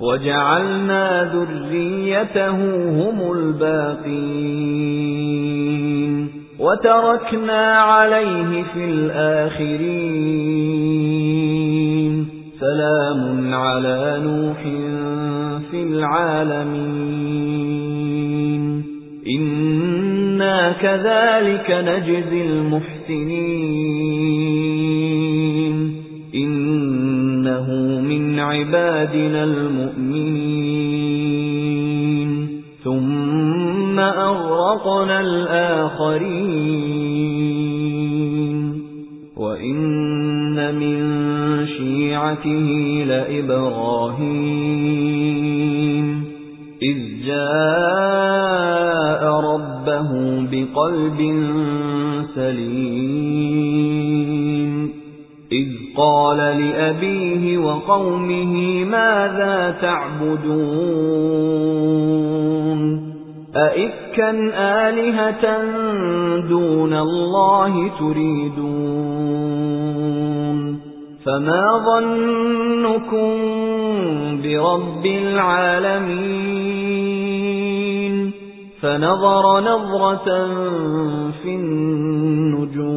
وَجَعَلْنَا ذُرِّيَّتَهُ هُمُ الْبَاقِينَ وَتَرَكْنَا عَلَيْهِ فِي الْآخِرِينَ سَلَامٌ عَلَى نُوحٍ فِي الْعَالَمِينَ. إِنَّا كَذَلِكَ نَجْزِي الْمُحْسِنِينَ. عِبَادِنَا الْمُؤْمِنِينَ. ثُمَّ أَغْرَقْنَا الْآخَرِينَ. وَإِنَّ مِن شِيعَتِهِ لَإِبْرَاهِيمَ. إِذْ جَاءَ رَبَّهُ بِقَلْبٍ سَلِيمٍ. قَالَ لِأَبِيهِ وَقَوْمِهِ مَاذَا تَعْبُدُونَ أَئِفْكًا آلِهَةً دُونَ اللَّهِ تُرِيدُونَ فَمَا ظَنُّكُمْ بِرَبِّ الْعَالَمِينَ فَنَظَرَ نَظْرَةً فِي النُّجُومِ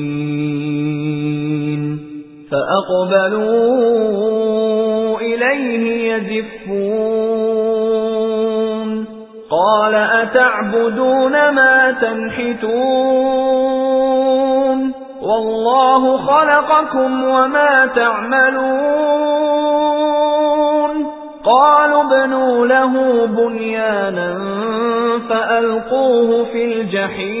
فَأَقْبَلُوا إِلَيْهِ يَزِفُّونَ. قَالَ أَتَعْبُدُونَ مَا تَنْحِتُونَ؟ وَاللَّهُ خَلَقَكُمْ وَمَا تَعْمَلُونَ. قَالُوا ابْنُوا لَهُ بُنْيَانًا فَأَلْقُوهُ فِي الْجَحِيمِ.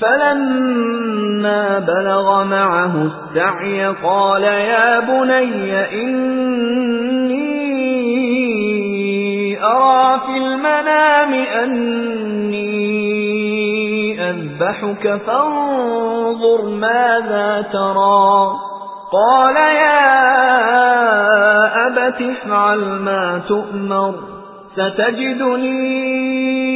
فَلَمَّا بَلَغَ مَعَهُ السَّعْيَ قَالَ يَا بُنَيَّ إِنِّي أَرَى فِي الْمَنَامِ أَنِّي أَذْبَحُكَ فَانظُرْ مَاذَا تَرَى قَالَ يَا أَبَتِ افْعَلْ مَا تُؤْمَرُ سَتَجِدُنِي